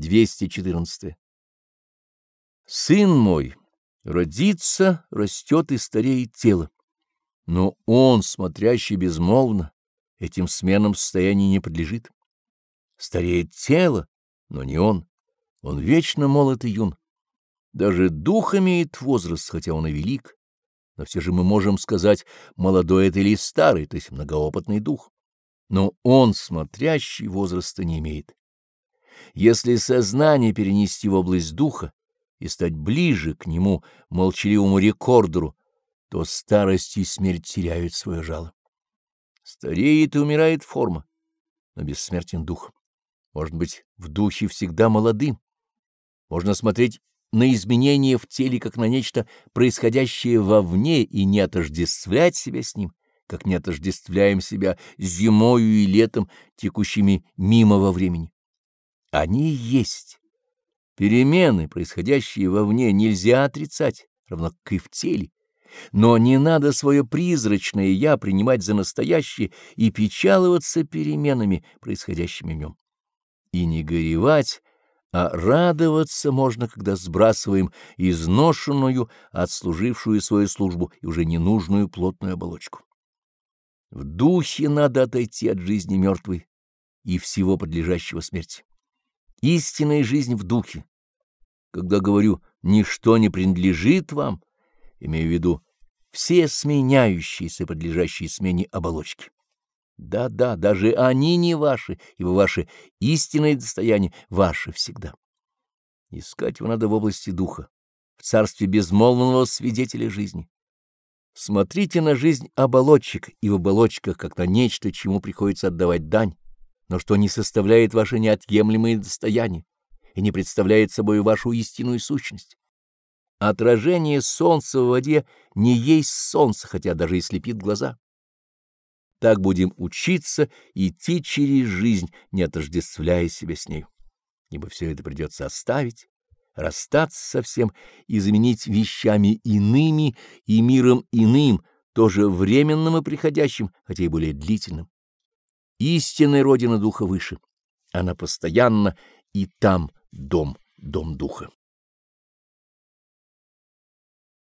214. Сын мой, родится, растет и стареет тело, но он, смотрящий безмолвно, этим сменам состояния не подлежит. Стареет тело, но не он, он вечно молод и юн. Даже дух имеет возраст, хотя он и велик, но все же мы можем сказать, молодой это или старый, то есть многоопытный дух. Но он, смотрящий, возраста не имеет. Если сознание перенести в область духа и стать ближе к нему, молчаливому рекордеру, то старость и смерть теряют свое жало. Стареет и умирает форма, но бессмертен дух. Может быть, в духе всегда молодым. Можно смотреть на изменения в теле как на нечто происходящее вовне и не отождествлять себя с ним, как не отождествляем себя зимою и летом, текущими мимо во времени. Они есть. Перемены, происходящие вовне, нельзя отрицать, равно как и в теле. Но не надо свое призрачное «я» принимать за настоящее и печаловаться переменами, происходящими в нем. И не горевать, а радоваться можно, когда сбрасываем изношенную, отслужившую свою службу и уже ненужную плотную оболочку. В духе надо отойти от жизни мертвой и всего подлежащего смерти. Истинная жизнь в духе. Когда говорю «ничто не принадлежит вам», имею в виду все сменяющиеся, подлежащие смене оболочки. Да-да, даже они не ваши, ибо ваше истинное достояние ваше всегда. Искать его надо в области духа, в царстве безмолвного свидетеля жизни. Смотрите на жизнь оболочек и в оболочках, как на нечто, чему приходится отдавать дань, но что не составляет ваше неотъемлемое достояние и не представляет собой вашу истинную сущность. Отражение солнца в воде не есть солнце, хотя даже и слепит глаза. Так будем учиться идти через жизнь, не отождествляя себя с ней. Ибо все это придется оставить, расстаться со всем и заменить вещами иными и миром иным, тоже временным и приходящим, хотя и более длительным. Истинная родина духа выше. Она постоянно, и там дом, дом духа.